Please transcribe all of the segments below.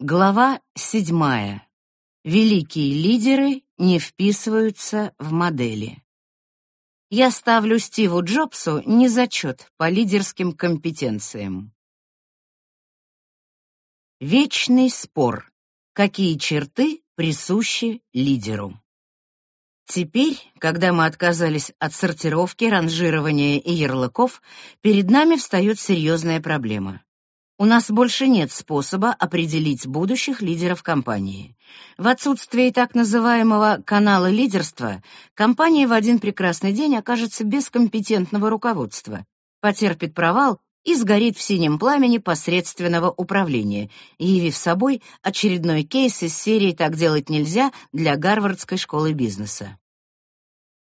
Глава седьмая. Великие лидеры не вписываются в модели. Я ставлю Стиву Джобсу незачет по лидерским компетенциям. Вечный спор. Какие черты присущи лидеру? Теперь, когда мы отказались от сортировки, ранжирования и ярлыков, перед нами встает серьезная проблема. У нас больше нет способа определить будущих лидеров компании. В отсутствие так называемого канала лидерства, компания в один прекрасный день окажется без компетентного руководства, потерпит провал и сгорит в синем пламени посредственного управления, явив собой очередной кейс из серии «Так делать нельзя» для Гарвардской школы бизнеса.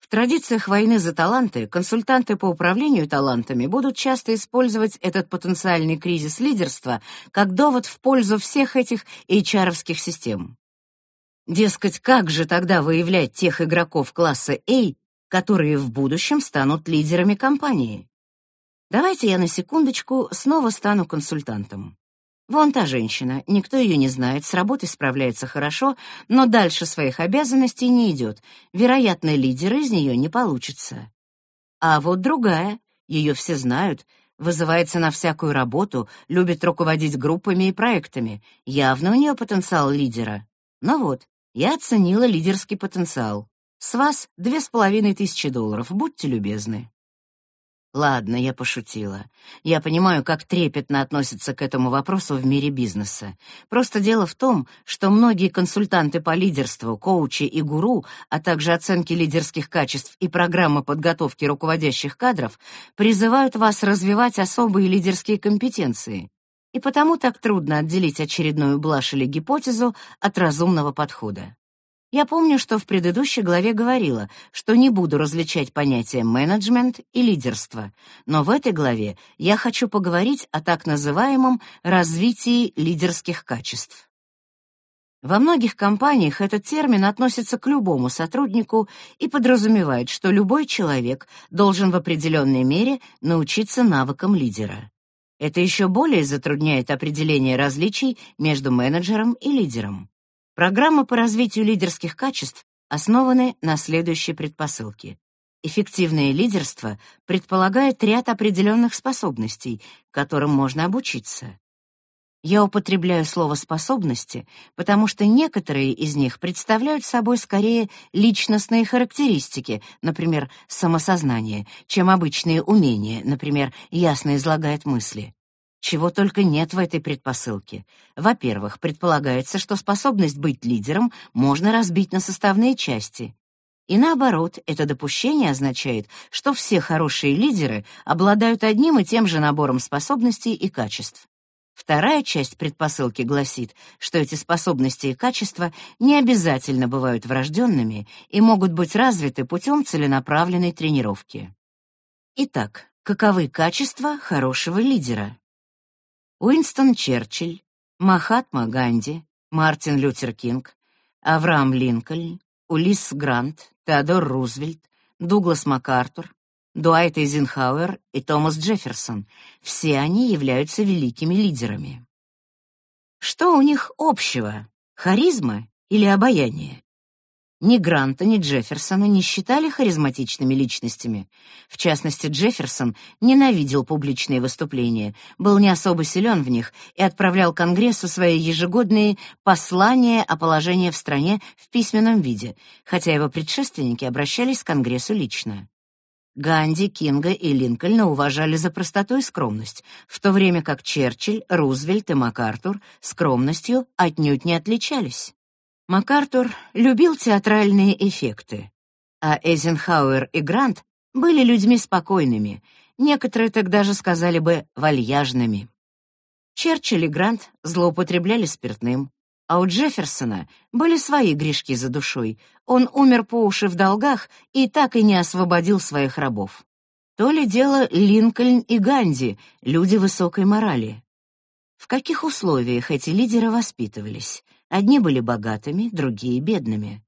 В традициях войны за таланты консультанты по управлению талантами будут часто использовать этот потенциальный кризис лидерства как довод в пользу всех этих HR-овских систем. Дескать, как же тогда выявлять тех игроков класса A, которые в будущем станут лидерами компании? Давайте я на секундочку снова стану консультантом. Вон та женщина, никто ее не знает, с работой справляется хорошо, но дальше своих обязанностей не идет. Вероятно, лидер из нее не получится. А вот другая, ее все знают, вызывается на всякую работу, любит руководить группами и проектами. Явно у нее потенциал лидера. Ну вот, я оценила лидерский потенциал. С вас две с половиной тысячи долларов, будьте любезны. Ладно, я пошутила. Я понимаю, как трепетно относятся к этому вопросу в мире бизнеса. Просто дело в том, что многие консультанты по лидерству, коучи и гуру, а также оценки лидерских качеств и программы подготовки руководящих кадров призывают вас развивать особые лидерские компетенции. И потому так трудно отделить очередную блажь или гипотезу от разумного подхода. Я помню, что в предыдущей главе говорила, что не буду различать понятия менеджмент и лидерство, но в этой главе я хочу поговорить о так называемом развитии лидерских качеств. Во многих компаниях этот термин относится к любому сотруднику и подразумевает, что любой человек должен в определенной мере научиться навыкам лидера. Это еще более затрудняет определение различий между менеджером и лидером. Программы по развитию лидерских качеств основаны на следующей предпосылке. Эффективное лидерство предполагает ряд определенных способностей, которым можно обучиться. Я употребляю слово «способности», потому что некоторые из них представляют собой скорее личностные характеристики, например, самосознание, чем обычные умения, например, ясно излагает мысли. Чего только нет в этой предпосылке. Во-первых, предполагается, что способность быть лидером можно разбить на составные части. И наоборот, это допущение означает, что все хорошие лидеры обладают одним и тем же набором способностей и качеств. Вторая часть предпосылки гласит, что эти способности и качества не обязательно бывают врожденными и могут быть развиты путем целенаправленной тренировки. Итак, каковы качества хорошего лидера? Уинстон Черчилль, Махатма Ганди, Мартин Лютер Кинг, Авраам Линкольн, Улисс Грант, Теодор Рузвельт, Дуглас МакАртур, Дуайт Эйзенхауэр и Томас Джефферсон. Все они являются великими лидерами. Что у них общего? Харизма или обаяние? Ни Гранта, ни Джефферсона не считали харизматичными личностями. В частности, Джефферсон ненавидел публичные выступления, был не особо силен в них и отправлял Конгрессу свои ежегодные послания о положении в стране в письменном виде, хотя его предшественники обращались к Конгрессу лично. Ганди, Кинга и Линкольна уважали за простоту и скромность, в то время как Черчилль, Рузвельт и МакАртур скромностью отнюдь не отличались. МакАртур любил театральные эффекты, а Эйзенхауэр и Грант были людьми спокойными, некоторые так даже сказали бы вальяжными. Черчилль и Грант злоупотребляли спиртным, а у Джефферсона были свои грешки за душой. Он умер по уши в долгах и так и не освободил своих рабов. То ли дело Линкольн и Ганди, люди высокой морали. В каких условиях эти лидеры воспитывались? Одни были богатыми, другие — бедными.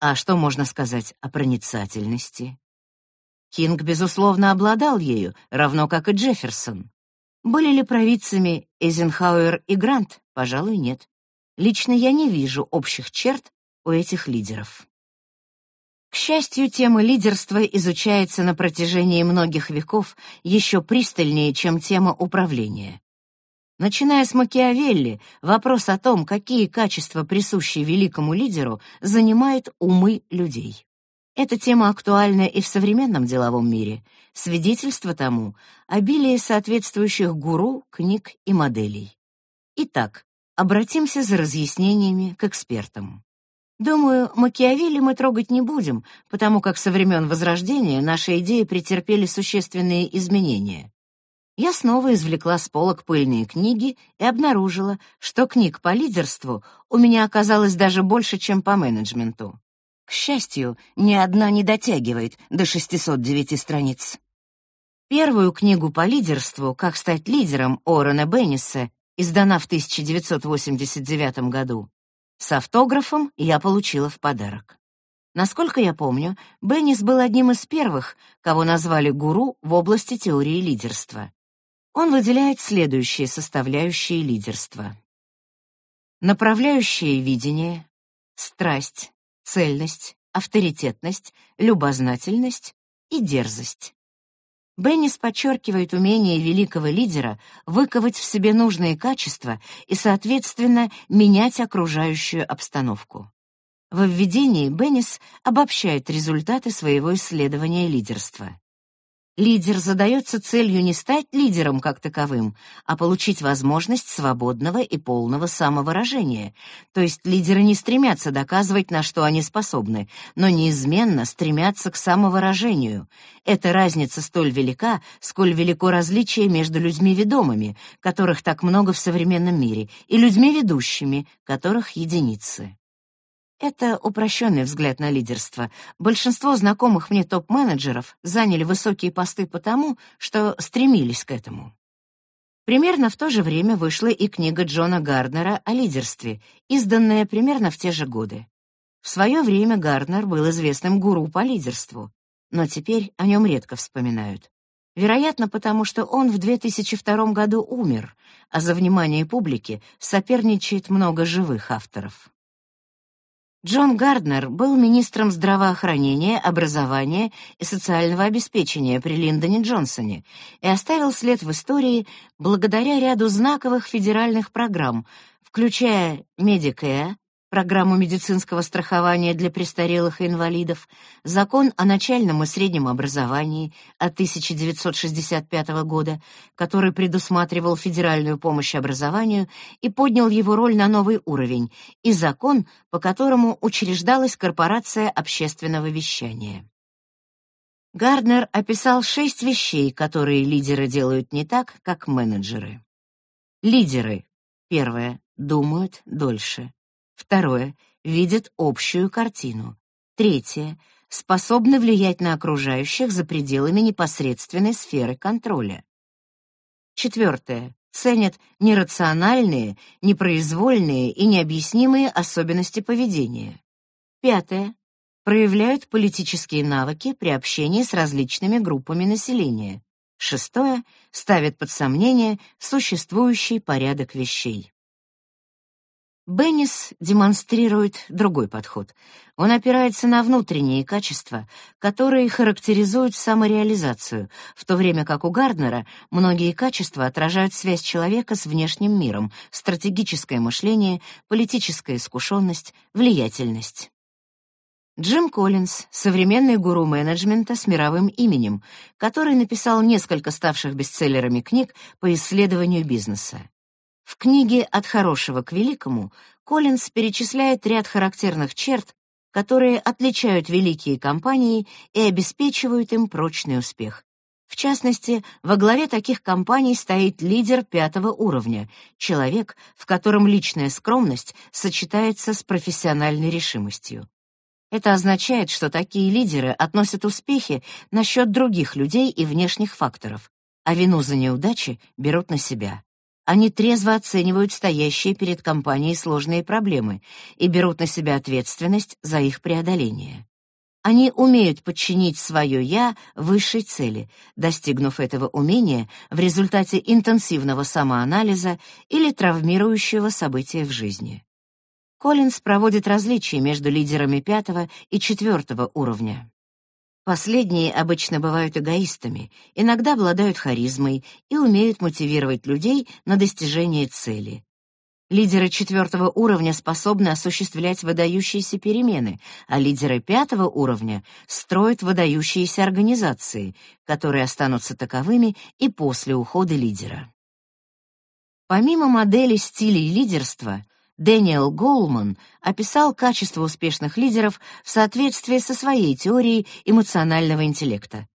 А что можно сказать о проницательности? Кинг, безусловно, обладал ею, равно как и Джефферсон. Были ли провидцами Эйзенхауэр и Грант? Пожалуй, нет. Лично я не вижу общих черт у этих лидеров. К счастью, тема лидерства изучается на протяжении многих веков еще пристальнее, чем тема управления. Начиная с Макиавелли, вопрос о том, какие качества присущи великому лидеру, занимает умы людей. Эта тема актуальна и в современном деловом мире. Свидетельство тому — обилие соответствующих гуру, книг и моделей. Итак, обратимся за разъяснениями к экспертам. Думаю, Макиавелли мы трогать не будем, потому как со времен Возрождения наши идеи претерпели существенные изменения. Я снова извлекла с полок пыльные книги и обнаружила, что книг по лидерству у меня оказалось даже больше, чем по менеджменту. К счастью, ни одна не дотягивает до 609 страниц. Первую книгу по лидерству «Как стать лидером» Орена Бенниса издана в 1989 году, с автографом я получила в подарок. Насколько я помню, Беннис был одним из первых, кого назвали гуру в области теории лидерства. Он выделяет следующие составляющие лидерства. Направляющее видение, страсть, цельность, авторитетность, любознательность и дерзость. Беннис подчеркивает умение великого лидера выковать в себе нужные качества и, соответственно, менять окружающую обстановку. В введении Беннис обобщает результаты своего исследования лидерства. Лидер задается целью не стать лидером как таковым, а получить возможность свободного и полного самовыражения. То есть лидеры не стремятся доказывать, на что они способны, но неизменно стремятся к самовыражению. Эта разница столь велика, сколь велико различие между людьми ведомыми, которых так много в современном мире, и людьми ведущими, которых единицы. Это упрощенный взгляд на лидерство. Большинство знакомых мне топ-менеджеров заняли высокие посты потому, что стремились к этому. Примерно в то же время вышла и книга Джона Гарднера о лидерстве, изданная примерно в те же годы. В свое время Гарднер был известным гуру по лидерству, но теперь о нем редко вспоминают. Вероятно, потому что он в 2002 году умер, а за внимание публики соперничает много живых авторов. Джон Гарднер был министром здравоохранения, образования и социального обеспечения при Линдоне Джонсоне и оставил след в истории благодаря ряду знаковых федеральных программ, включая Medicare, программу медицинского страхования для престарелых и инвалидов, закон о начальном и среднем образовании от 1965 года, который предусматривал федеральную помощь образованию и поднял его роль на новый уровень, и закон, по которому учреждалась корпорация общественного вещания. Гарднер описал шесть вещей, которые лидеры делают не так, как менеджеры. Лидеры. Первое. Думают дольше. Второе — видят общую картину. Третье — способны влиять на окружающих за пределами непосредственной сферы контроля. Четвертое — ценят нерациональные, непроизвольные и необъяснимые особенности поведения. Пятое — проявляют политические навыки при общении с различными группами населения. Шестое — ставят под сомнение существующий порядок вещей. Беннис демонстрирует другой подход. Он опирается на внутренние качества, которые характеризуют самореализацию, в то время как у Гарднера многие качества отражают связь человека с внешним миром, стратегическое мышление, политическая искушенность, влиятельность. Джим Коллинз — современный гуру менеджмента с мировым именем, который написал несколько ставших бестселлерами книг по исследованию бизнеса. В книге «От хорошего к великому» Коллинз перечисляет ряд характерных черт, которые отличают великие компании и обеспечивают им прочный успех. В частности, во главе таких компаний стоит лидер пятого уровня, человек, в котором личная скромность сочетается с профессиональной решимостью. Это означает, что такие лидеры относят успехи на счет других людей и внешних факторов, а вину за неудачи берут на себя. Они трезво оценивают стоящие перед компанией сложные проблемы и берут на себя ответственность за их преодоление. Они умеют подчинить свое «я» высшей цели, достигнув этого умения в результате интенсивного самоанализа или травмирующего события в жизни. Коллинз проводит различия между лидерами пятого и четвертого уровня. Последние обычно бывают эгоистами, иногда обладают харизмой и умеют мотивировать людей на достижение цели. Лидеры четвертого уровня способны осуществлять выдающиеся перемены, а лидеры пятого уровня строят выдающиеся организации, которые останутся таковыми и после ухода лидера. Помимо модели стилей лидерства, Дэниел Голман описал качества успешных лидеров в соответствии со своей теорией эмоционального интеллекта.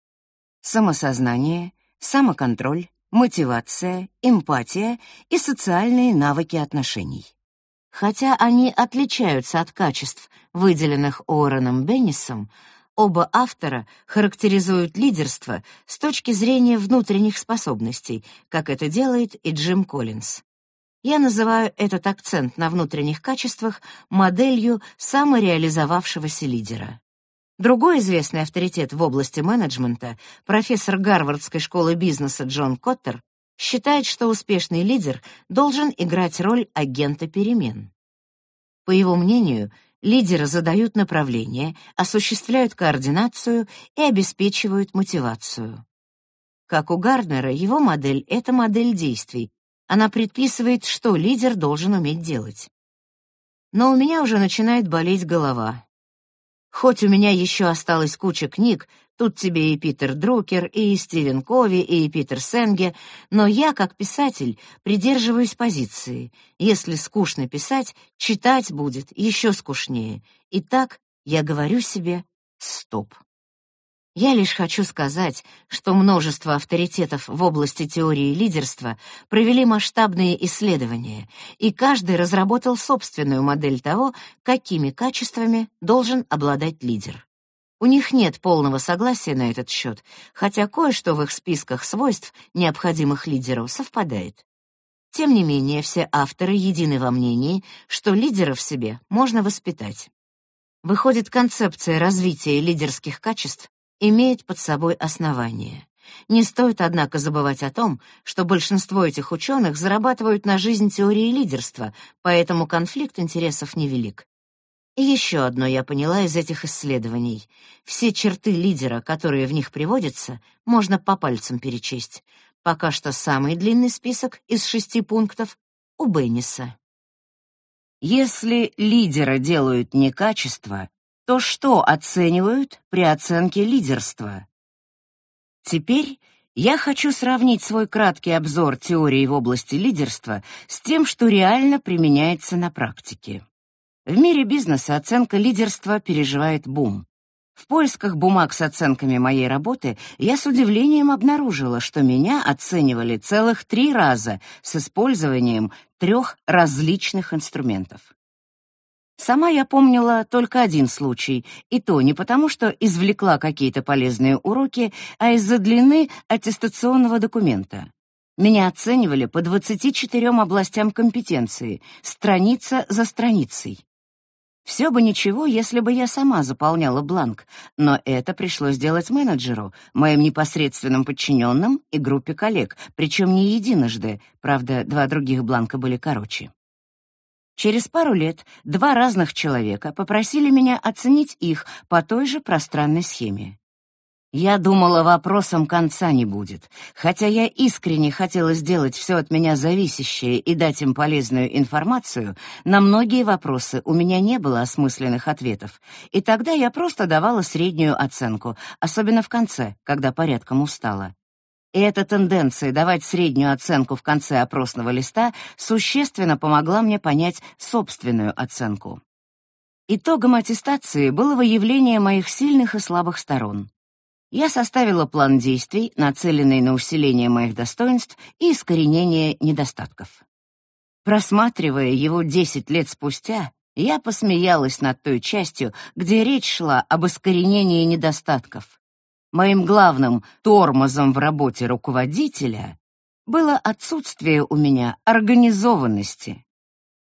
Самосознание, самоконтроль, мотивация, эмпатия и социальные навыки отношений. Хотя они отличаются от качеств, выделенных Уорреном Беннисом, оба автора характеризуют лидерство с точки зрения внутренних способностей, как это делает и Джим Коллинз. Я называю этот акцент на внутренних качествах моделью самореализовавшегося лидера. Другой известный авторитет в области менеджмента, профессор Гарвардской школы бизнеса Джон Коттер, считает, что успешный лидер должен играть роль агента перемен. По его мнению, лидеры задают направление, осуществляют координацию и обеспечивают мотивацию. Как у Гарднера, его модель — это модель действий. Она предписывает, что лидер должен уметь делать. Но у меня уже начинает болеть голова. Хоть у меня еще осталась куча книг, тут тебе и Питер Друкер, и Стивен Кови, и Питер Сенге, но я, как писатель, придерживаюсь позиции. Если скучно писать, читать будет еще скучнее. И так я говорю себе «стоп». Я лишь хочу сказать, что множество авторитетов в области теории лидерства провели масштабные исследования, и каждый разработал собственную модель того, какими качествами должен обладать лидер. У них нет полного согласия на этот счет, хотя кое-что в их списках свойств, необходимых лидеру, совпадает. Тем не менее, все авторы едины во мнении, что лидера в себе можно воспитать. Выходит, концепция развития лидерских качеств имеет под собой основание. Не стоит, однако, забывать о том, что большинство этих ученых зарабатывают на жизнь теорией лидерства, поэтому конфликт интересов невелик. И еще одно я поняла из этих исследований. Все черты лидера, которые в них приводятся, можно по пальцам перечесть. Пока что самый длинный список из шести пунктов у Бенниса. Если лидера делают не качество, то что оценивают при оценке лидерства? Теперь я хочу сравнить свой краткий обзор теории в области лидерства с тем, что реально применяется на практике. В мире бизнеса оценка лидерства переживает бум. В поисках бумаг с оценками моей работы я с удивлением обнаружила, что меня оценивали целых три раза с использованием трех различных инструментов. Сама я помнила только один случай, и то не потому, что извлекла какие-то полезные уроки, а из-за длины аттестационного документа. Меня оценивали по 24 областям компетенции, страница за страницей. Все бы ничего, если бы я сама заполняла бланк, но это пришлось делать менеджеру, моим непосредственным подчиненным и группе коллег, причем не единожды, правда, два других бланка были короче. Через пару лет два разных человека попросили меня оценить их по той же пространной схеме. Я думала, вопросом конца не будет, хотя я искренне хотела сделать все от меня зависящее и дать им полезную информацию, на многие вопросы у меня не было осмысленных ответов, и тогда я просто давала среднюю оценку, особенно в конце, когда порядком устала. И эта тенденция давать среднюю оценку в конце опросного листа существенно помогла мне понять собственную оценку. Итогом аттестации было выявление моих сильных и слабых сторон. Я составила план действий, нацеленный на усиление моих достоинств и искоренение недостатков. Просматривая его 10 лет спустя, я посмеялась над той частью, где речь шла об искоренении недостатков, Моим главным тормозом в работе руководителя было отсутствие у меня организованности.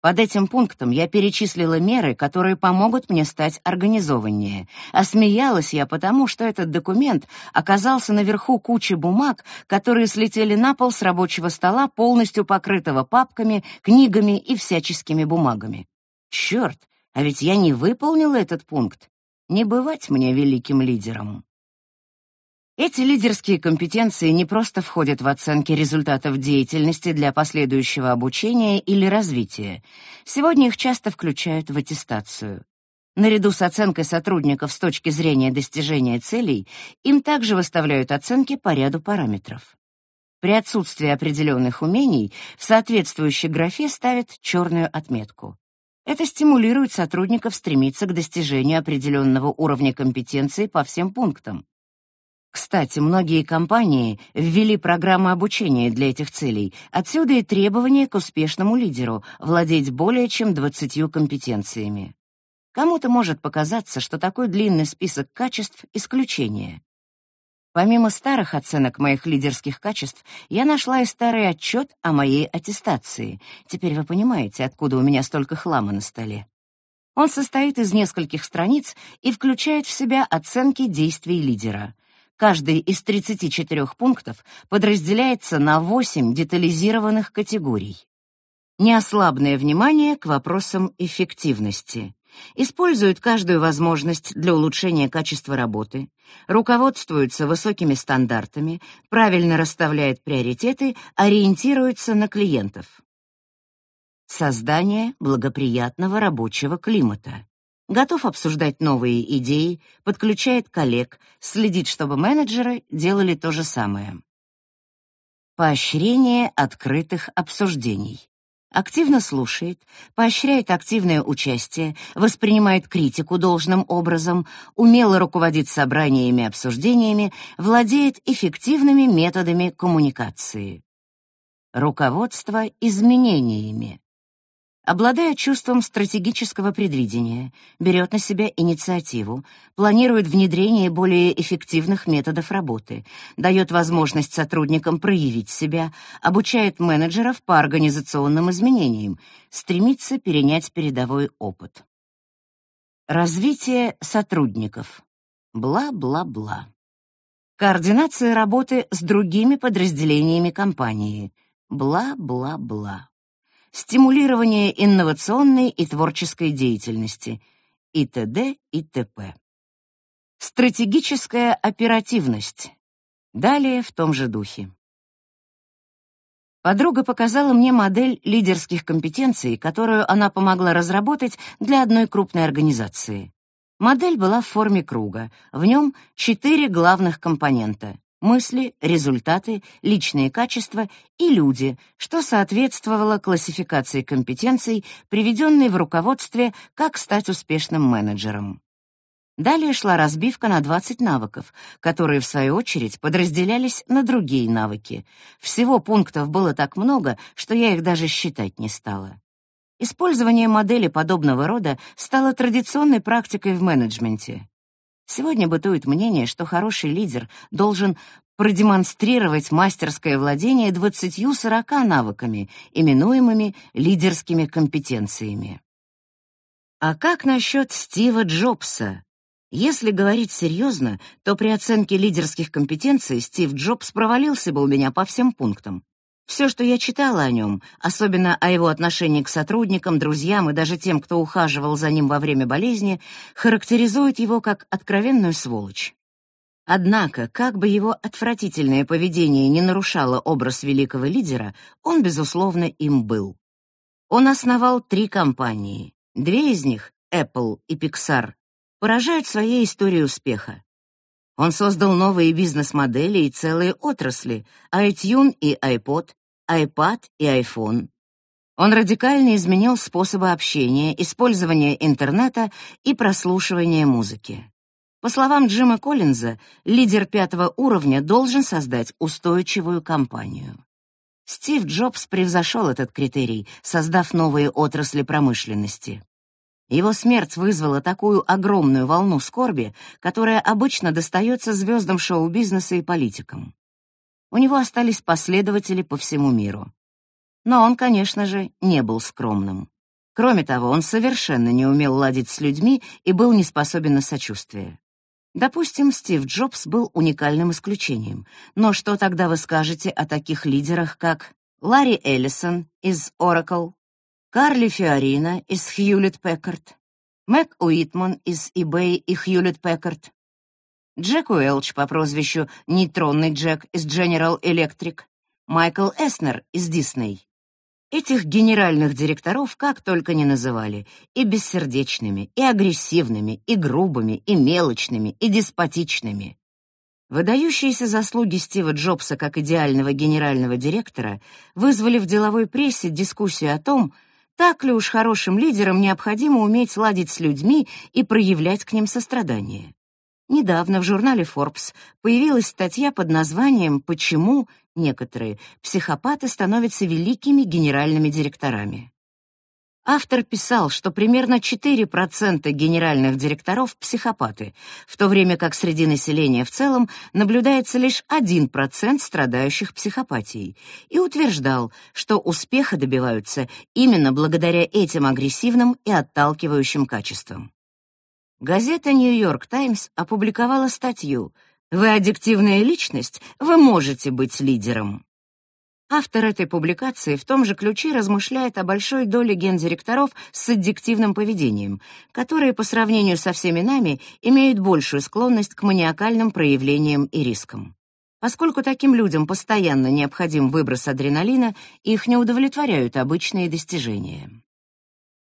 Под этим пунктом я перечислила меры, которые помогут мне стать организованнее. А смеялась я потому, что этот документ оказался наверху кучи бумаг, которые слетели на пол с рабочего стола, полностью покрытого папками, книгами и всяческими бумагами. Черт, а ведь я не выполнила этот пункт. Не бывать мне великим лидером. Эти лидерские компетенции не просто входят в оценки результатов деятельности для последующего обучения или развития. Сегодня их часто включают в аттестацию. Наряду с оценкой сотрудников с точки зрения достижения целей, им также выставляют оценки по ряду параметров. При отсутствии определенных умений в соответствующей графе ставят черную отметку. Это стимулирует сотрудников стремиться к достижению определенного уровня компетенции по всем пунктам. Кстати, многие компании ввели программы обучения для этих целей. Отсюда и требование к успешному лидеру владеть более чем 20 компетенциями. Кому-то может показаться, что такой длинный список качеств — исключение. Помимо старых оценок моих лидерских качеств, я нашла и старый отчет о моей аттестации. Теперь вы понимаете, откуда у меня столько хлама на столе. Он состоит из нескольких страниц и включает в себя оценки действий лидера. Каждый из 34 пунктов подразделяется на 8 детализированных категорий. Неослабное внимание к вопросам эффективности используют каждую возможность для улучшения качества работы, руководствуются высокими стандартами, правильно расставляют приоритеты, ориентируются на клиентов. Создание благоприятного рабочего климата. Готов обсуждать новые идеи, подключает коллег, следит, чтобы менеджеры делали то же самое. Поощрение открытых обсуждений активно слушает, поощряет активное участие, воспринимает критику должным образом, умело руководит собраниями и обсуждениями, владеет эффективными методами коммуникации. Руководство изменениями. Обладая чувством стратегического предвидения, берет на себя инициативу, планирует внедрение более эффективных методов работы, дает возможность сотрудникам проявить себя, обучает менеджеров по организационным изменениям, стремится перенять передовой опыт. Развитие сотрудников. Бла-бла-бла. Координация работы с другими подразделениями компании. Бла-бла-бла стимулирование инновационной и творческой деятельности и т.д. и т.п. Стратегическая оперативность. Далее в том же духе. Подруга показала мне модель лидерских компетенций, которую она помогла разработать для одной крупной организации. Модель была в форме круга. В нем четыре главных компонента: мысли, результаты, личные качества и люди, что соответствовало классификации компетенций, приведенной в руководстве «Как стать успешным менеджером». Далее шла разбивка на 20 навыков, которые, в свою очередь, подразделялись на другие навыки. Всего пунктов было так много, что я их даже считать не стала. Использование модели подобного рода стало традиционной практикой в менеджменте. Сегодня бытует мнение, что хороший лидер должен продемонстрировать мастерское владение 20-40 навыками, именуемыми лидерскими компетенциями. А как насчет Стива Джобса? Если говорить серьезно, то при оценке лидерских компетенций Стив Джобс провалился бы у меня по всем пунктам. Все, что я читала о нем, особенно о его отношении к сотрудникам, друзьям и даже тем, кто ухаживал за ним во время болезни, характеризует его как откровенную сволочь. Однако, как бы его отвратительное поведение не нарушало образ великого лидера, он, безусловно, им был. Он основал три компании. Две из них, Apple и Pixar, поражают своей историей успеха. Он создал новые бизнес-модели и целые отрасли — iTunes и iPod, iPad и iPhone. Он радикально изменил способы общения, использования интернета и прослушивания музыки. По словам Джима Коллинза, лидер пятого уровня должен создать устойчивую компанию. Стив Джобс превзошел этот критерий, создав новые отрасли промышленности. Его смерть вызвала такую огромную волну скорби, которая обычно достается звездам шоу-бизнеса и политикам. У него остались последователи по всему миру. Но он, конечно же, не был скромным. Кроме того, он совершенно не умел ладить с людьми и был не способен на сочувствие. Допустим, Стив Джобс был уникальным исключением. Но что тогда вы скажете о таких лидерах, как Ларри Эллисон из Oracle, Карли Фиорина из Хьюлетт Пеккард, Мэг Уитман из eBay и Хьюлетт Пеккард, Джек Уэлч по прозвищу Нейтронный Джек из General Electric, Майкл Эснер из Disney. Этих генеральных директоров как только не называли, и бессердечными, и агрессивными, и грубыми, и мелочными, и деспотичными. Выдающиеся заслуги Стива Джобса как идеального генерального директора вызвали в деловой прессе дискуссию о том, так ли уж хорошим лидерам необходимо уметь ладить с людьми и проявлять к ним сострадание. Недавно в журнале Forbes появилась статья под названием «Почему некоторые психопаты становятся великими генеральными директорами». Автор писал, что примерно 4% генеральных директоров — психопаты, в то время как среди населения в целом наблюдается лишь 1% страдающих психопатией, и утверждал, что успеха добиваются именно благодаря этим агрессивным и отталкивающим качествам. Газета «Нью-Йорк Таймс» опубликовала статью «Вы аддиктивная личность? Вы можете быть лидером». Автор этой публикации в том же ключе размышляет о большой доле гендиректоров с аддиктивным поведением, которые по сравнению со всеми нами имеют большую склонность к маниакальным проявлениям и рискам. Поскольку таким людям постоянно необходим выброс адреналина, их не удовлетворяют обычные достижения.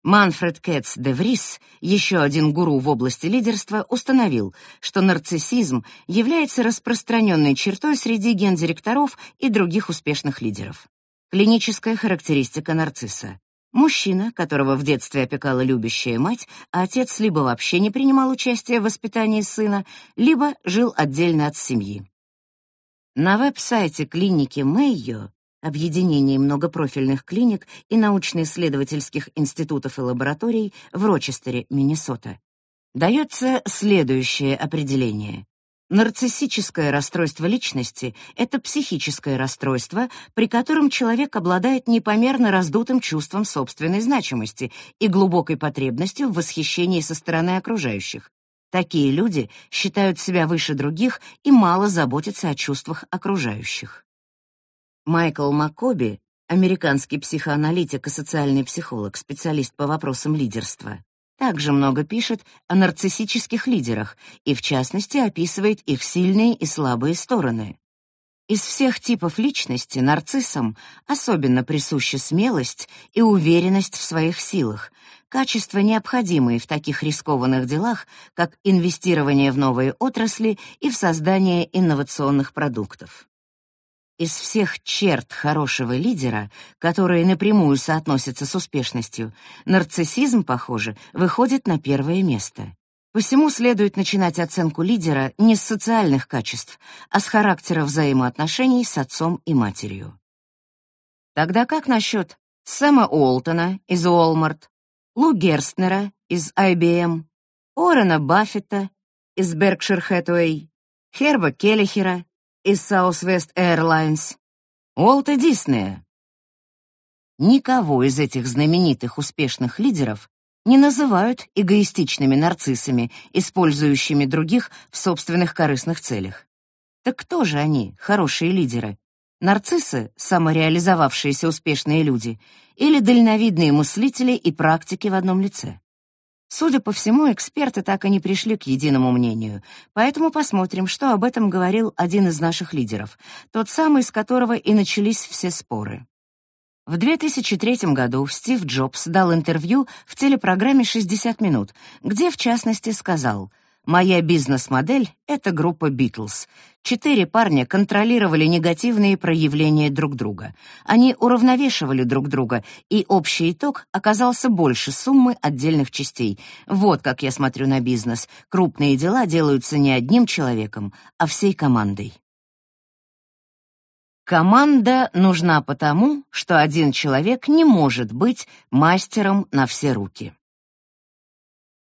Манфред Кетц де Врис, еще один гуру в области лидерства, установил, что нарциссизм является распространенной чертой среди гендиректоров и других успешных лидеров. Клиническая характеристика нарцисса. Мужчина, которого в детстве опекала любящая мать, а отец либо вообще не принимал участия в воспитании сына, либо жил отдельно от семьи. На веб-сайте клиники Мэйо объединении многопрофильных клиник и научно-исследовательских институтов и лабораторий в Рочестере, Миннесота. Дается следующее определение. Нарциссическое расстройство личности — это психическое расстройство, при котором человек обладает непомерно раздутым чувством собственной значимости и глубокой потребностью в восхищении со стороны окружающих. Такие люди считают себя выше других и мало заботятся о чувствах окружающих. Майкл Маккоби, американский психоаналитик и социальный психолог, специалист по вопросам лидерства, также много пишет о нарциссических лидерах и, в частности, описывает их сильные и слабые стороны. Из всех типов личности нарциссам особенно присуща смелость и уверенность в своих силах, качества, необходимые в таких рискованных делах, как инвестирование в новые отрасли и в создание инновационных продуктов. Из всех черт хорошего лидера, которые напрямую соотносятся с успешностью, нарциссизм, похоже, выходит на первое место. Посему следует начинать оценку лидера не с социальных качеств, а с характера взаимоотношений с отцом и матерью. Тогда как насчет Сэма Уолтона из Walmart, Лу Герстнера из IBM, Орена Баффета из Berkshire Hathaway, Херба Келлихера из Southwest Airlines, Уолта Диснея. Никого из этих знаменитых успешных лидеров не называют эгоистичными нарциссами, использующими других в собственных корыстных целях. Так кто же они, хорошие лидеры? Нарциссы, самореализовавшиеся успешные люди, или дальновидные мыслители и практики в одном лице? Судя по всему, эксперты так и не пришли к единому мнению, поэтому посмотрим, что об этом говорил один из наших лидеров, тот самый, с которого и начались все споры. В 2003 году Стив Джобс дал интервью в телепрограмме «60 минут», где, в частности, сказал — Моя бизнес-модель — это группа Битлз. Четыре парня контролировали негативные проявления друг друга. Они уравновешивали друг друга, и общий итог оказался больше суммы отдельных частей. Вот как я смотрю на бизнес. Крупные дела делаются не одним человеком, а всей командой. Команда нужна потому, что один человек не может быть мастером на все руки.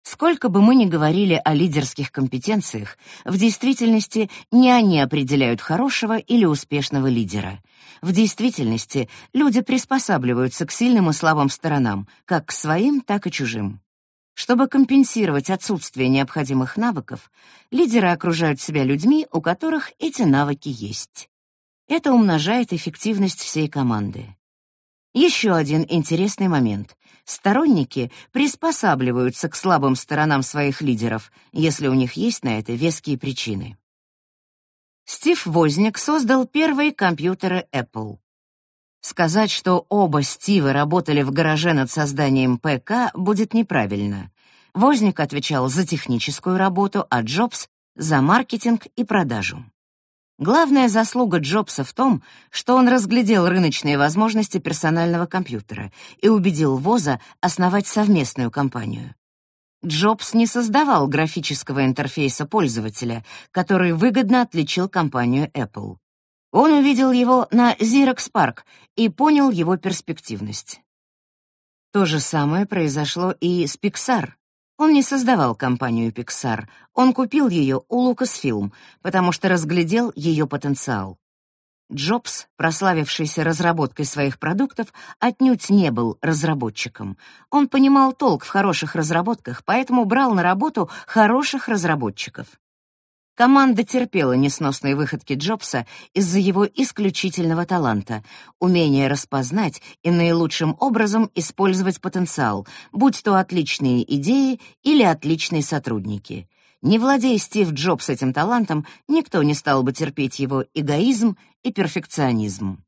Сколько бы мы ни говорили о лидерских компетенциях, в действительности не они определяют хорошего или успешного лидера. В действительности люди приспосабливаются к сильным и слабым сторонам, как к своим, так и чужим. Чтобы компенсировать отсутствие необходимых навыков, лидеры окружают себя людьми, у которых эти навыки есть. Это умножает эффективность всей команды. Еще один интересный момент. Сторонники приспосабливаются к слабым сторонам своих лидеров, если у них есть на это веские причины. Стив Возняк создал первые компьютеры Apple. Сказать, что оба Стива работали в гараже над созданием ПК, будет неправильно. Возник отвечал за техническую работу, а Джобс — за маркетинг и продажу. Главная заслуга Джобса в том, что он разглядел рыночные возможности персонального компьютера и убедил Воза основать совместную компанию. Джобс не создавал графического интерфейса пользователя, который выгодно отличил компанию Apple. Он увидел его на Xerox Park и понял его перспективность. То же самое произошло и с Pixar. Он не создавал компанию Pixar, он купил ее у Lucasfilm, потому что разглядел ее потенциал. Джобс, прославившийся разработкой своих продуктов, отнюдь не был разработчиком. Он понимал толк в хороших разработках, поэтому брал на работу хороших разработчиков. Команда терпела несносные выходки Джобса из-за его исключительного таланта, умения распознать и наилучшим образом использовать потенциал, будь то отличные идеи или отличные сотрудники. Не владея Стив Джобс этим талантом, никто не стал бы терпеть его эгоизм и перфекционизм.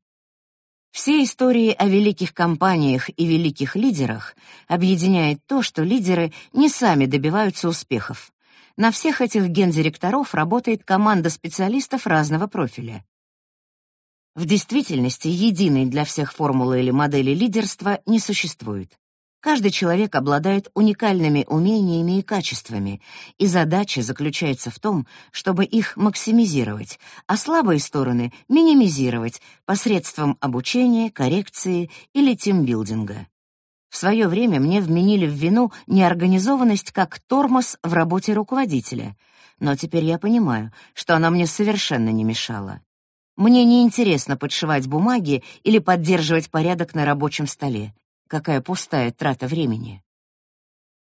Все истории о великих компаниях и великих лидерах объединяет то, что лидеры не сами добиваются успехов. На всех этих гендиректоров работает команда специалистов разного профиля. В действительности единой для всех формулы или модели лидерства не существует. Каждый человек обладает уникальными умениями и качествами, и задача заключается в том, чтобы их максимизировать, а слабые стороны минимизировать посредством обучения, коррекции или тимбилдинга. В свое время мне вменили в вину неорганизованность как тормоз в работе руководителя, но теперь я понимаю, что она мне совершенно не мешала. Мне не интересно подшивать бумаги или поддерживать порядок на рабочем столе. Какая пустая трата времени.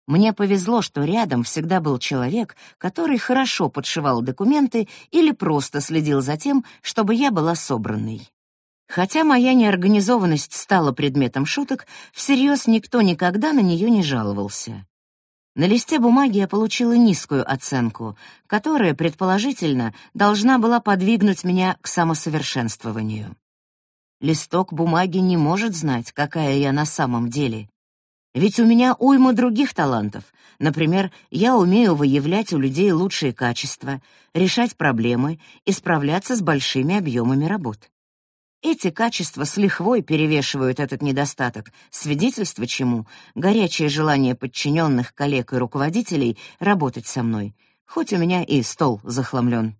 Мне повезло, что рядом всегда был человек, который хорошо подшивал документы или просто следил за тем, чтобы я была собранной. Хотя моя неорганизованность стала предметом шуток, всерьез никто никогда на нее не жаловался. На листе бумаги я получила низкую оценку, которая, предположительно, должна была подвигнуть меня к самосовершенствованию. Листок бумаги не может знать, какая я на самом деле. Ведь у меня уйма других талантов. Например, я умею выявлять у людей лучшие качества, решать проблемы и справляться с большими объемами работ. Эти качества с лихвой перевешивают этот недостаток, свидетельство чему — горячее желание подчиненных коллег и руководителей работать со мной, хоть у меня и стол захламлен.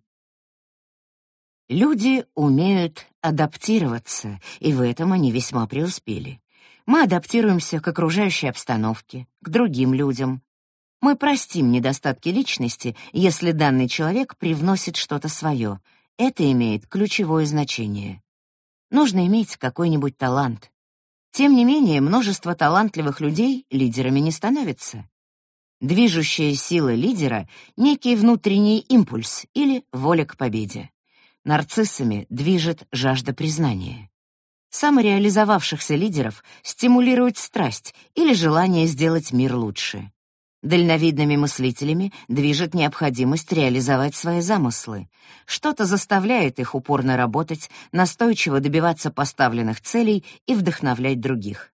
Люди умеют адаптироваться, и в этом они весьма преуспели. Мы адаптируемся к окружающей обстановке, к другим людям. Мы простим недостатки личности, если данный человек привносит что-то свое. Это имеет ключевое значение. Нужно иметь какой-нибудь талант. Тем не менее, множество талантливых людей лидерами не становится. Движущая сила лидера — некий внутренний импульс или воля к победе. Нарциссами движет жажда признания. Самореализовавшихся лидеров стимулирует страсть или желание сделать мир лучше. Дальновидными мыслителями движет необходимость реализовать свои замыслы. Что-то заставляет их упорно работать, настойчиво добиваться поставленных целей и вдохновлять других.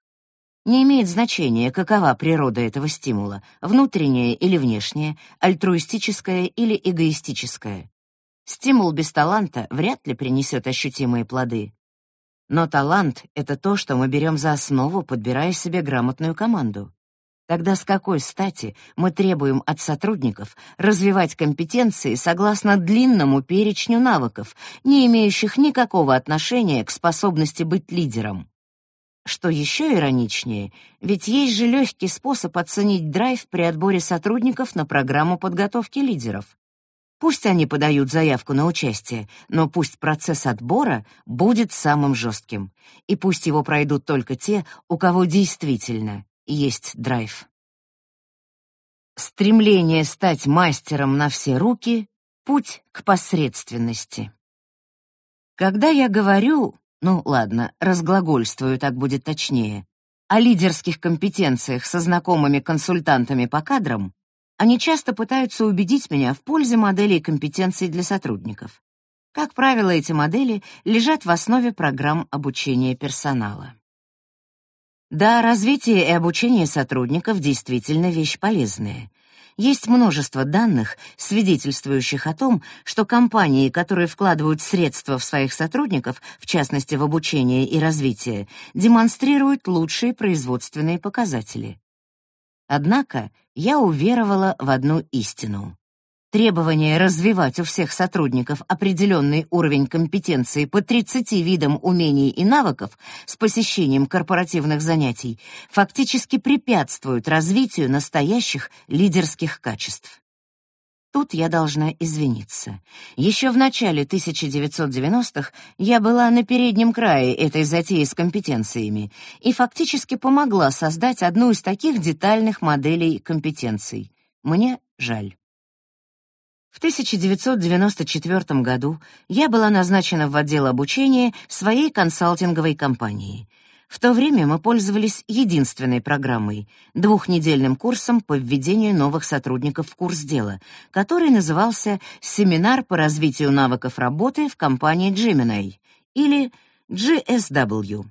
Не имеет значения, какова природа этого стимула, внутренняя или внешняя, альтруистическая или эгоистическая. Стимул без таланта вряд ли принесет ощутимые плоды. Но талант — это то, что мы берем за основу, подбирая себе грамотную команду. Тогда с какой стати мы требуем от сотрудников развивать компетенции согласно длинному перечню навыков, не имеющих никакого отношения к способности быть лидером? Что еще ироничнее, ведь есть же легкий способ оценить драйв при отборе сотрудников на программу подготовки лидеров. Пусть они подают заявку на участие, но пусть процесс отбора будет самым жестким, и пусть его пройдут только те, у кого действительно есть драйв. Стремление стать мастером на все руки — путь к посредственности. Когда я говорю, ну ладно, разглагольствую, так будет точнее, о лидерских компетенциях со знакомыми консультантами по кадрам, они часто пытаются убедить меня в пользе моделей компетенций для сотрудников. Как правило, эти модели лежат в основе программ обучения персонала. Да, развитие и обучение сотрудников действительно вещь полезная. Есть множество данных, свидетельствующих о том, что компании, которые вкладывают средства в своих сотрудников, в частности в обучение и развитие, демонстрируют лучшие производственные показатели. Однако я уверовала в одну истину. Требование развивать у всех сотрудников определенный уровень компетенции по 30 видам умений и навыков с посещением корпоративных занятий фактически препятствует развитию настоящих лидерских качеств. Тут я должна извиниться. Еще в начале 1990-х я была на переднем крае этой затеи с компетенциями и фактически помогла создать одну из таких детальных моделей компетенций. Мне жаль. В 1994 году я была назначена в отдел обучения своей консалтинговой компании. В то время мы пользовались единственной программой — двухнедельным курсом по введению новых сотрудников в курс дела, который назывался «Семинар по развитию навыков работы в компании Gemini» или GSW.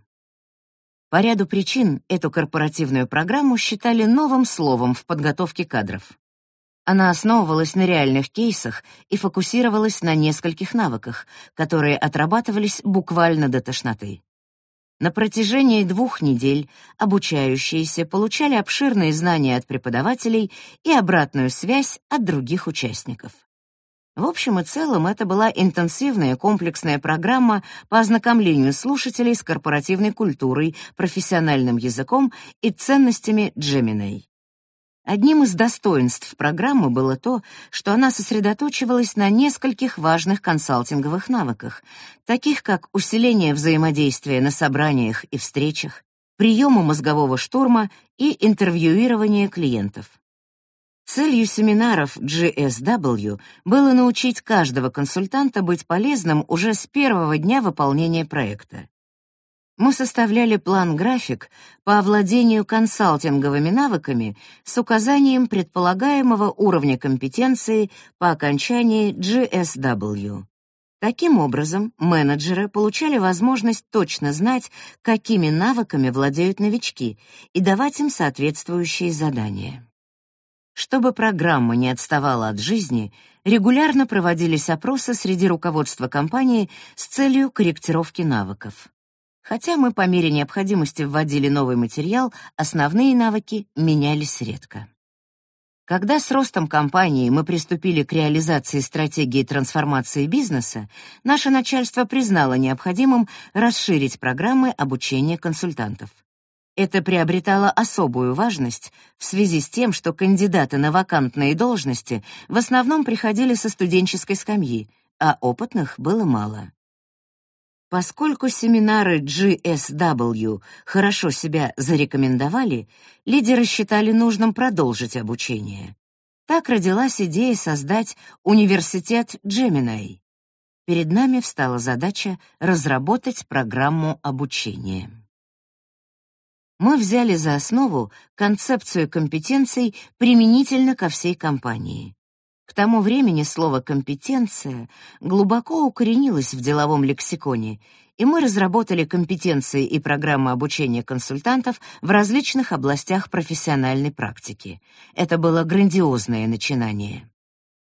По ряду причин эту корпоративную программу считали новым словом в подготовке кадров. Она основывалась на реальных кейсах и фокусировалась на нескольких навыках, которые отрабатывались буквально до тошноты. На протяжении двух недель обучающиеся получали обширные знания от преподавателей и обратную связь от других участников. В общем и целом, это была интенсивная комплексная программа по ознакомлению слушателей с корпоративной культурой, профессиональным языком и ценностями Джеминей. Одним из достоинств программы было то, что она сосредоточивалась на нескольких важных консалтинговых навыках, таких как усиление взаимодействия на собраниях и встречах, приему мозгового штурма и интервьюирование клиентов. Целью семинаров GSW было научить каждого консультанта быть полезным уже с первого дня выполнения проекта. Мы составляли план-график по овладению консалтинговыми навыками с указанием предполагаемого уровня компетенции по окончании GSW. Таким образом, менеджеры получали возможность точно знать, какими навыками владеют новички, и давать им соответствующие задания. Чтобы программа не отставала от жизни, регулярно проводились опросы среди руководства компании с целью корректировки навыков. Хотя мы по мере необходимости вводили новый материал, основные навыки менялись редко. Когда с ростом компании мы приступили к реализации стратегии трансформации бизнеса, наше начальство признало необходимым расширить программы обучения консультантов. Это приобретало особую важность в связи с тем, что кандидаты на вакантные должности в основном приходили со студенческой скамьи, а опытных было мало. Поскольку семинары GSW хорошо себя зарекомендовали, лидеры считали нужным продолжить обучение. Так родилась идея создать университет Gemini. Перед нами встала задача разработать программу обучения. Мы взяли за основу концепцию компетенций применительно ко всей компании. К тому времени слово «компетенция» глубоко укоренилось в деловом лексиконе, и мы разработали компетенции и программы обучения консультантов в различных областях профессиональной практики. Это было грандиозное начинание.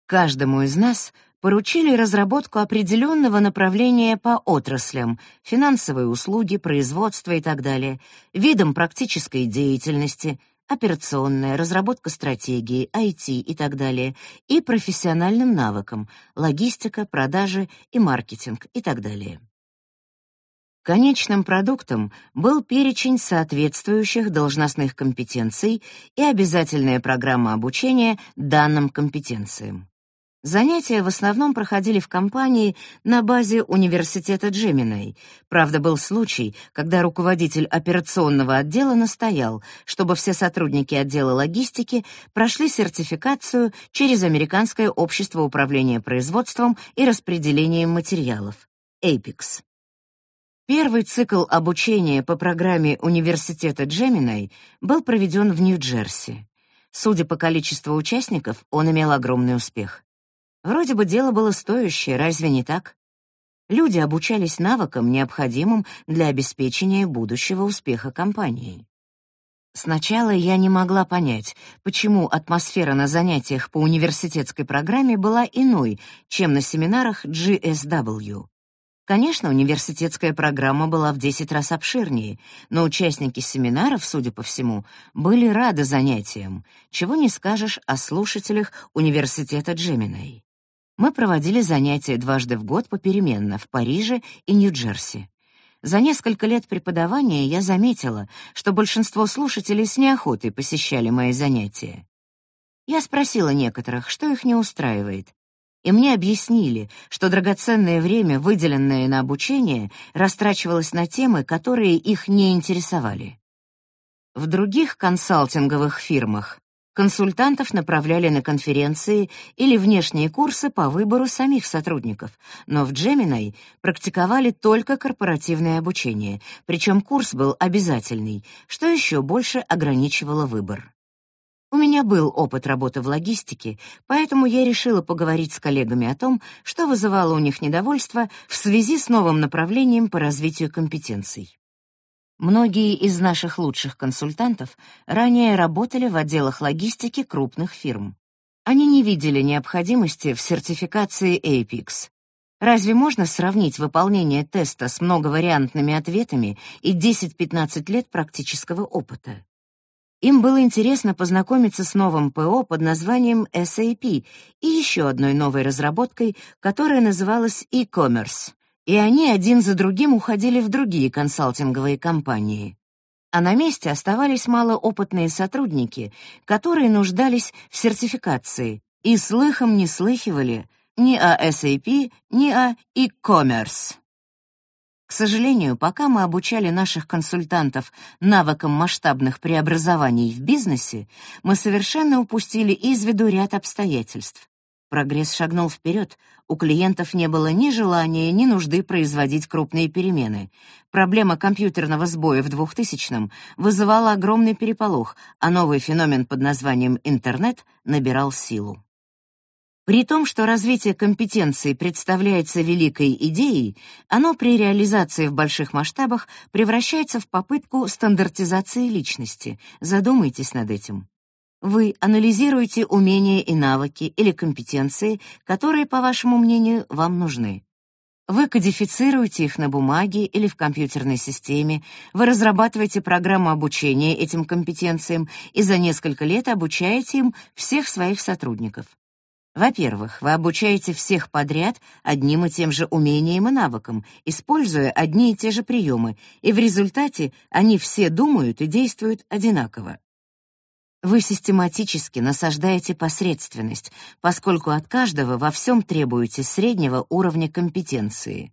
Каждому из нас поручили разработку определенного направления по отраслям, финансовые услуги, производство и так далее, видам практической деятельности, операционная, разработка стратегии, IT и так далее, и профессиональным навыкам, логистика, продажи и маркетинг и так далее. Конечным продуктом был перечень соответствующих должностных компетенций и обязательная программа обучения данным компетенциям. Занятия в основном проходили в компании на базе университета Джеминой. Правда, был случай, когда руководитель операционного отдела настоял, чтобы все сотрудники отдела логистики прошли сертификацию через Американское общество управления производством и распределением материалов, APEX. Первый цикл обучения по программе университета Джеминай был проведен в Нью-Джерси. Судя по количеству участников, он имел огромный успех. Вроде бы дело было стоящее, разве не так? Люди обучались навыкам, необходимым для обеспечения будущего успеха компании. Сначала я не могла понять, почему атмосфера на занятиях по университетской программе была иной, чем на семинарах GSW. Конечно, университетская программа была в 10 раз обширнее, но участники семинаров, судя по всему, были рады занятиям, чего не скажешь о слушателях университета Джеминей. Мы проводили занятия дважды в год попеременно в Париже и Нью-Джерси. За несколько лет преподавания я заметила, что большинство слушателей с неохотой посещали мои занятия. Я спросила некоторых, что их не устраивает, и мне объяснили, что драгоценное время, выделенное на обучение, растрачивалось на темы, которые их не интересовали. В других консалтинговых фирмах консультантов направляли на конференции или внешние курсы по выбору самих сотрудников, но в Gemini практиковали только корпоративное обучение, причем курс был обязательный, что еще больше ограничивало выбор. У меня был опыт работы в логистике, поэтому я решила поговорить с коллегами о том, что вызывало у них недовольство в связи с новым направлением по развитию компетенций. Многие из наших лучших консультантов ранее работали в отделах логистики крупных фирм. Они не видели необходимости в сертификации APEX. Разве можно сравнить выполнение теста с многовариантными ответами и 10-15 лет практического опыта? Им было интересно познакомиться с новым ПО под названием SAP и еще одной новой разработкой, которая называлась e-commerce. И они один за другим уходили в другие консалтинговые компании. А на месте оставались малоопытные сотрудники, которые нуждались в сертификации и слыхом не слыхивали ни о SAP, ни о e-commerce. К сожалению, пока мы обучали наших консультантов навыкам масштабных преобразований в бизнесе, мы совершенно упустили из виду ряд обстоятельств. Прогресс шагнул вперед, у клиентов не было ни желания, ни нужды производить крупные перемены. Проблема компьютерного сбоя в 2000-м вызывала огромный переполох, а новый феномен под названием интернет набирал силу. При том, что развитие компетенций представляется великой идеей, оно при реализации в больших масштабах превращается в попытку стандартизации личности. Задумайтесь над этим. Вы анализируете умения и навыки или компетенции, которые, по вашему мнению, вам нужны. Вы кодифицируете их на бумаге или в компьютерной системе, вы разрабатываете программу обучения этим компетенциям и за несколько лет обучаете им всех своих сотрудников. Во-первых, вы обучаете всех подряд одним и тем же умениям и навыкам, используя одни и те же приемы, и в результате они все думают и действуют одинаково. Вы систематически насаждаете посредственность, поскольку от каждого во всем требуете среднего уровня компетенции.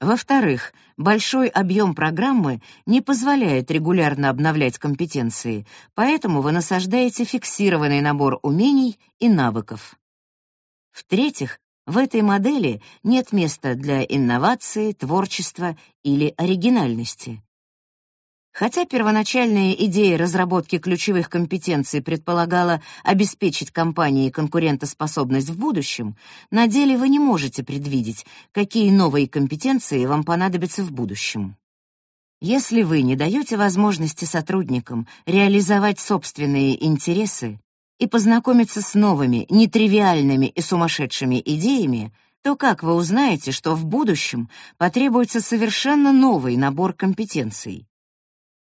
Во-вторых, большой объем программы не позволяет регулярно обновлять компетенции, поэтому вы насаждаете фиксированный набор умений и навыков. В-третьих, в этой модели нет места для инновации, творчества или оригинальности. Хотя первоначальная идея разработки ключевых компетенций предполагала обеспечить компании конкурентоспособность в будущем, на деле вы не можете предвидеть, какие новые компетенции вам понадобятся в будущем. Если вы не даете возможности сотрудникам реализовать собственные интересы, и познакомиться с новыми, нетривиальными и сумасшедшими идеями, то как вы узнаете, что в будущем потребуется совершенно новый набор компетенций?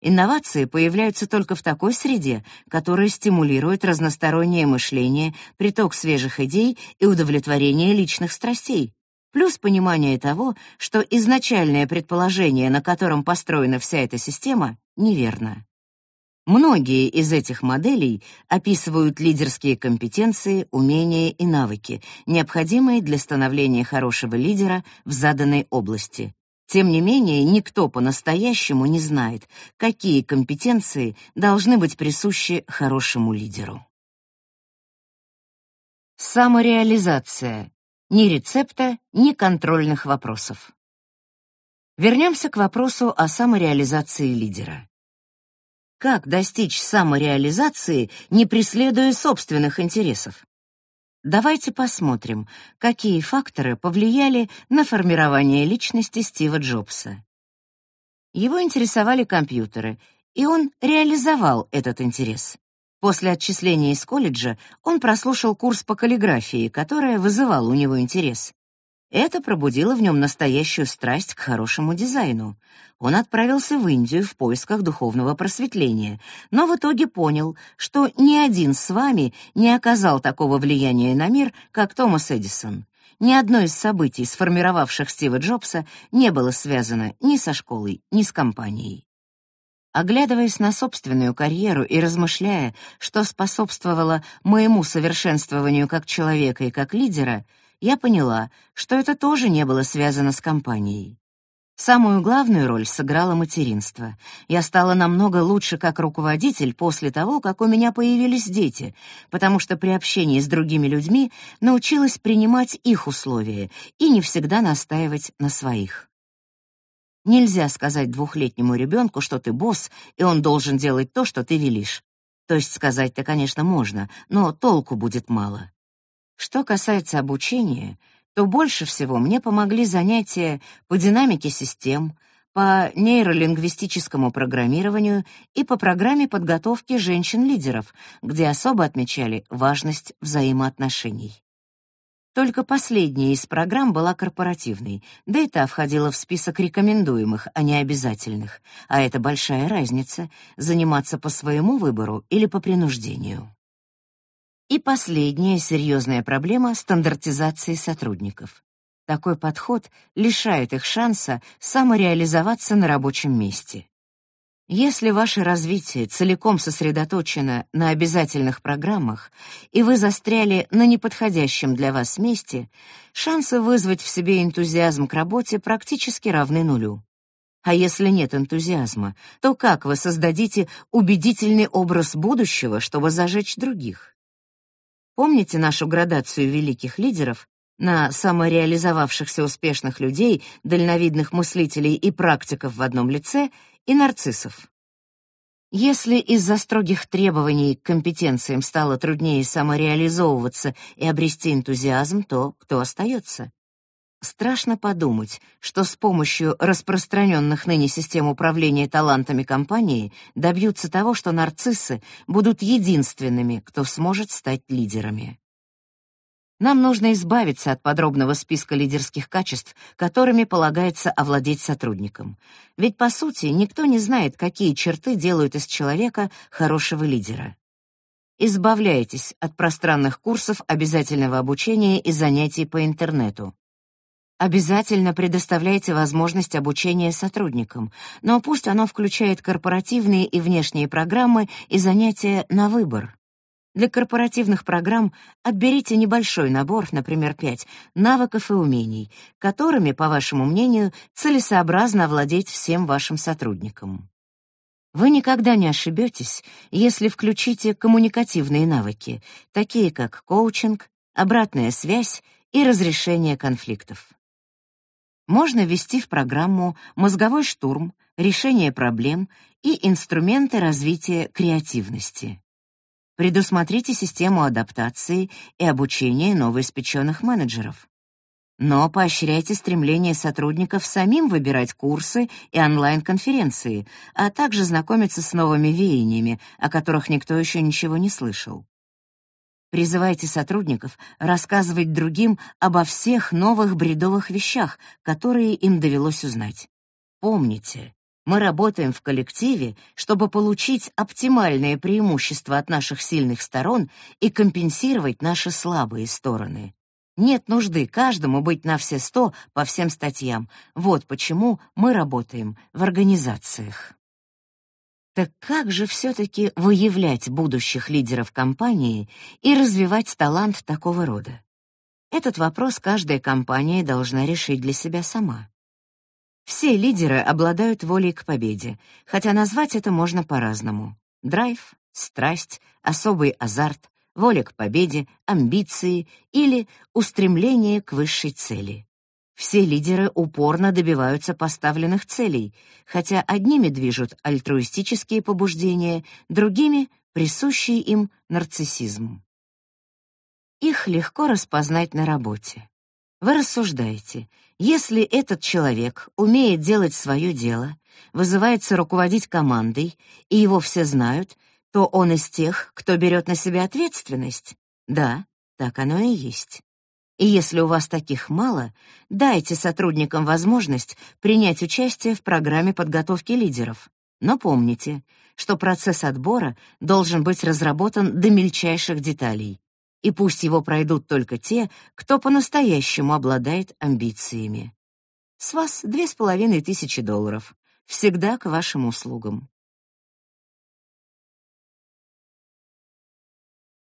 Инновации появляются только в такой среде, которая стимулирует разностороннее мышление, приток свежих идей и удовлетворение личных страстей, плюс понимание того, что изначальное предположение, на котором построена вся эта система, неверно. Многие из этих моделей описывают лидерские компетенции, умения и навыки, необходимые для становления хорошего лидера в заданной области. Тем не менее, никто по-настоящему не знает, какие компетенции должны быть присущи хорошему лидеру. Самореализация. Ни рецепта, ни контрольных вопросов. Вернемся к вопросу о самореализации лидера. Как достичь самореализации, не преследуя собственных интересов? Давайте посмотрим, какие факторы повлияли на формирование личности Стива Джобса. Его интересовали компьютеры, и он реализовал этот интерес. После отчисления из колледжа он прослушал курс по каллиграфии, которая вызывал у него интерес. Это пробудило в нем настоящую страсть к хорошему дизайну. Он отправился в Индию в поисках духовного просветления, но в итоге понял, что ни один с вами не оказал такого влияния на мир, как Томас Эдисон. Ни одно из событий, сформировавших Стива Джобса, не было связано ни со школой, ни с компанией. Оглядываясь на собственную карьеру и размышляя, что способствовало моему совершенствованию как человека и как лидера, я поняла, что это тоже не было связано с компанией. Самую главную роль сыграло материнство. Я стала намного лучше как руководитель после того, как у меня появились дети, потому что при общении с другими людьми научилась принимать их условия и не всегда настаивать на своих. Нельзя сказать двухлетнему ребенку, что ты босс, и он должен делать то, что ты велишь. То есть сказать-то, конечно, можно, но толку будет мало. Что касается обучения, то больше всего мне помогли занятия по динамике систем, по нейролингвистическому программированию и по программе подготовки женщин-лидеров, где особо отмечали важность взаимоотношений. Только последняя из программ была корпоративной, да и та входила в список рекомендуемых, а не обязательных, а это большая разница — заниматься по своему выбору или по принуждению. И последняя серьезная проблема — стандартизации сотрудников. Такой подход лишает их шанса самореализоваться на рабочем месте. Если ваше развитие целиком сосредоточено на обязательных программах, и вы застряли на неподходящем для вас месте, шансы вызвать в себе энтузиазм к работе практически равны нулю. А если нет энтузиазма, то как вы создадите убедительный образ будущего, чтобы зажечь других? Помните нашу градацию великих лидеров на самореализовавшихся успешных людей, дальновидных мыслителей и практиков в одном лице и нарциссов? Если из-за строгих требований к компетенциям стало труднее самореализовываться и обрести энтузиазм, то кто остается? Страшно подумать, что с помощью распространенных ныне систем управления талантами компании добьются того, что нарциссы будут единственными, кто сможет стать лидерами. Нам нужно избавиться от подробного списка лидерских качеств, которыми полагается овладеть сотрудникам. Ведь, по сути, никто не знает, какие черты делают из человека хорошего лидера. Избавляйтесь от пространных курсов обязательного обучения и занятий по интернету. Обязательно предоставляйте возможность обучения сотрудникам, но пусть оно включает корпоративные и внешние программы и занятия на выбор. Для корпоративных программ отберите небольшой набор, например, пять навыков и умений, которыми, по вашему мнению, целесообразно овладеть всем вашим сотрудникам. Вы никогда не ошибетесь, если включите коммуникативные навыки, такие как коучинг, обратная связь и разрешение конфликтов можно ввести в программу мозговой штурм, решение проблем и инструменты развития креативности. Предусмотрите систему адаптации и обучения новоиспеченных менеджеров. Но поощряйте стремление сотрудников самим выбирать курсы и онлайн-конференции, а также знакомиться с новыми веяниями, о которых никто еще ничего не слышал. Призывайте сотрудников рассказывать другим обо всех новых бредовых вещах, которые им довелось узнать. Помните, мы работаем в коллективе, чтобы получить оптимальное преимущество от наших сильных сторон и компенсировать наши слабые стороны. Нет нужды каждому быть на все сто по всем статьям. Вот почему мы работаем в организациях. Так как же все-таки выявлять будущих лидеров компании и развивать талант такого рода? Этот вопрос каждая компания должна решить для себя сама. Все лидеры обладают волей к победе, хотя назвать это можно по-разному. Драйв, страсть, особый азарт, воля к победе, амбиции или устремление к высшей цели. Все лидеры упорно добиваются поставленных целей, хотя одними движут альтруистические побуждения, другими — присущий им нарциссизм. Их легко распознать на работе. Вы рассуждаете, если этот человек умеет делать свое дело, вызывается руководить командой, и его все знают, то он из тех, кто берет на себя ответственность. Да, так оно и есть. И если у вас таких мало, дайте сотрудникам возможность принять участие в программе подготовки лидеров. Но помните, что процесс отбора должен быть разработан до мельчайших деталей. И пусть его пройдут только те, кто по-настоящему обладает амбициями. С вас две с половиной тысячи долларов. Всегда к вашим услугам.